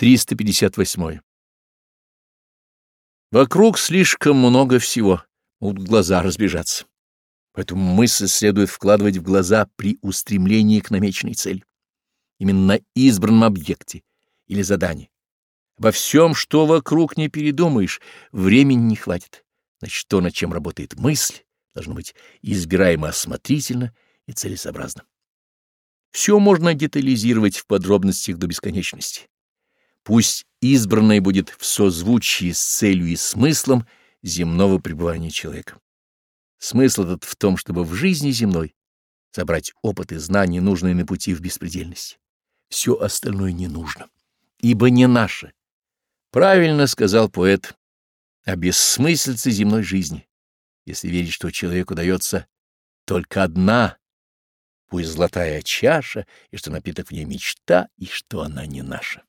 358. Вокруг слишком много всего, могут глаза разбежаться. Поэтому мысль следует вкладывать в глаза при устремлении к намеченной цели. Именно на избранном объекте или задании. Во всем, что вокруг не передумаешь, времени не хватит. Значит, то, над чем работает мысль, должно быть избираемо осмотрительно и целесообразно. Все можно детализировать в подробностях до бесконечности. Пусть избранное будет в созвучии с целью и смыслом земного пребывания человека. Смысл этот в том, чтобы в жизни земной собрать опыт и знания, нужные на пути в беспредельность. Все остальное не нужно, ибо не наше. Правильно сказал поэт о бессмыслице земной жизни, если верить, что человеку дается только одна, пусть золотая чаша, и что напиток в ней мечта, и что она не наша.